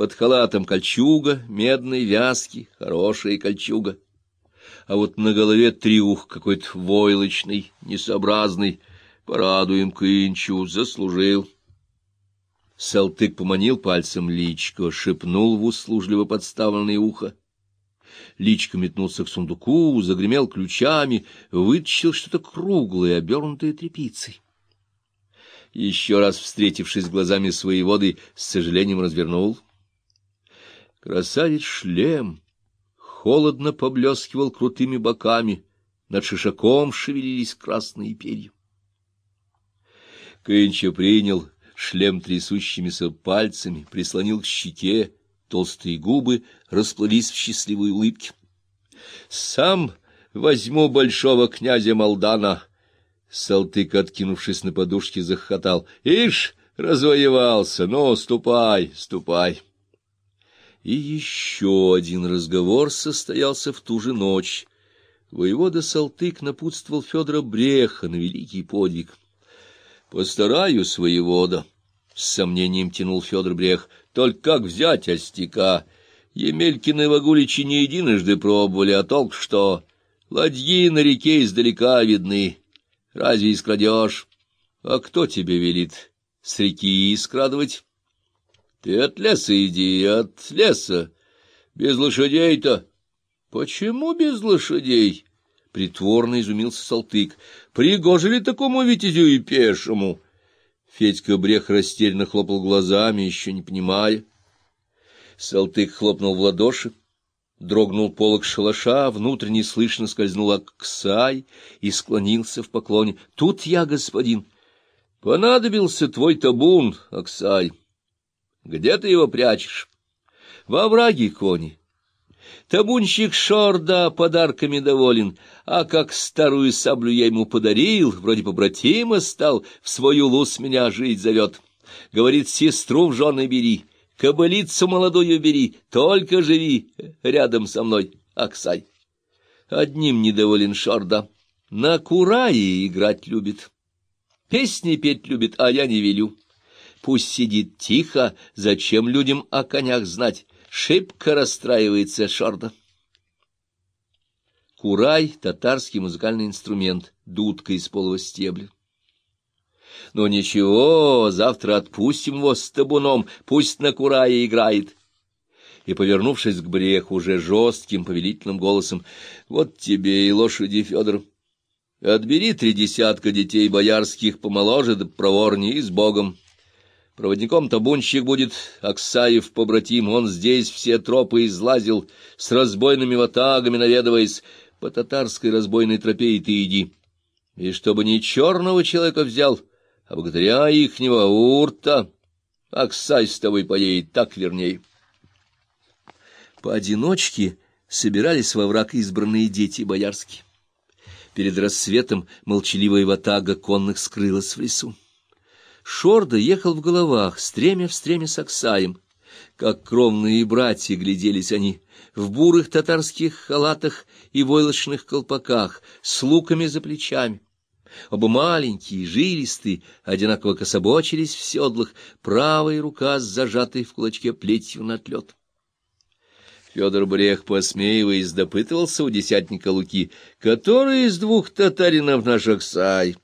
Под халатом кольчуга, медной вязки, хорошая кольчуга. А вот на голове триух какой-то войлочный, несообразный. Порадуем Кынчу, заслужил. Салтык поманил пальцем личко, шепнул в услужливо подставленное ухо. Личко метнулся к сундуку, загремел ключами, вытащил что-то круглое, обернутое тряпицей. Еще раз встретившись глазами своей воды, с сожалением развернул. Красавец шлем холодно поблескивал крутыми боками, над шишаком шевелились красные перья. Кынча принял шлем трясущимися пальцами, прислонил к щеке, толстые губы расплылись в счастливой улыбке. «Сам возьму большого князя Молдана!» Салтык, откинувшись на подушке, захохотал. «Ишь, развоевался! Ну, ступай, ступай!» И еще один разговор состоялся в ту же ночь. Воевода Салтык напутствовал Федора Бреха на великий подвиг. «Постараюсь, воевода!» — с сомнением тянул Федор Брех. Только как взять остяка? Емелькины вагуличи не единожды пробовали, а толк что? Ладьи на реке издалека видны. Разве искрадешь? А кто тебе велит? С реки искрадывать? Ты от леса иди, от леса. Без лошадей-то. Почему без лошадей? Притворно изумился Салтык. Пригоже ли такому витязю и пешему? Федька Брех растерянно хлопал глазами, еще не понимая. Салтык хлопнул в ладоши, дрогнул полог шалаша, внутрь неслышно скользнул Аксай и склонился в поклоне. — Тут я, господин. — Понадобился твой табун, Аксай. Где ты его прячешь? — В овраге кони. Табунщик Шорда подарками доволен, а как старую саблю я ему подарил, вроде побратима стал, в свой улус меня жить зовет. Говорит, сестру в жены бери, кобылицу молодую бери, только живи рядом со мной, Аксай. Одним недоволен Шорда, на курае играть любит. Песни петь любит, а я не велю. Пусть сидит тихо, зачем людям о конях знать? Шибко расстраивается Шорда. Курай — татарский музыкальный инструмент, дудка из полого стебля. Но ничего, завтра отпустим его с табуном, пусть на курае играет. И, повернувшись к бреху, уже жестким повелительным голосом, «Вот тебе и лошади, Федор. Отбери три десятка детей боярских помоложе да проворнее и с Богом. Проводником табунщик будет Аксаев побратим, он здесь все тропы излазил, с разбойными ватагами наведываясь, по татарской разбойной тропе и ты иди. И чтобы не черного человека взял, а благодаря ихнего урта, Аксай с тобой поедет, так верней. Поодиночке собирались во враг избранные дети боярские. Перед рассветом молчаливая ватага конных скрылась в лесу. Шорда ехал в головах, стремя в стремя с Аксаем. Как кровные братья гляделись они, в бурых татарских халатах и войлочных колпаках, с луками за плечами. Оба маленькие, жилистые, одинаково кособочились в седлах, правая рука с зажатой в кулачке плетью на отлет. Федор Брех, посмеиваясь, допытывался у десятника Луки, который из двух татаринов наш Аксай.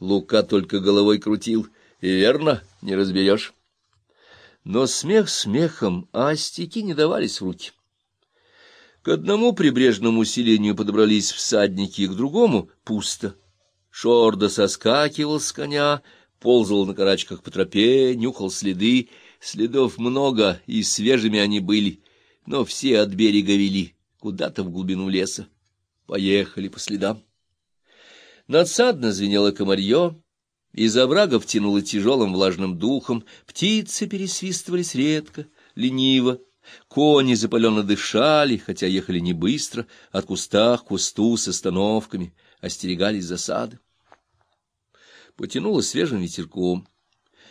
Лука только головой крутил, и верно, не разберешь. Но смех смехом, а стеки не давались в руки. К одному прибрежному селению подобрались всадники, к другому — пусто. Шорда соскакивал с коня, ползал на карачках по тропе, нюхал следы. Следов много, и свежими они были, но все от берега вели, куда-то в глубину леса. Поехали по следам. Надсадно звенело комарье, из оврагов тянуло тяжелым влажным духом, птицы пересвистывались редко, лениво, кони запаленно дышали, хотя ехали не быстро, от куста к кусту с остановками, остерегались засады. Потянуло свежим ветерком.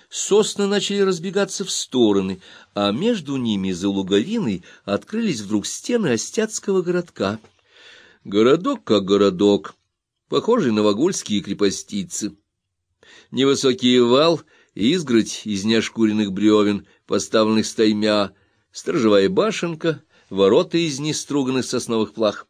Сосны начали разбегаться в стороны, а между ними за луговиной открылись вдруг стены остяцкого городка. Городок как городок, похожий на вагульские крепостицы. Невысокий вал, изгородь из неошкуренных бревен, поставленных стаймя, сторожевая башенка, ворота из неструганных сосновых плах.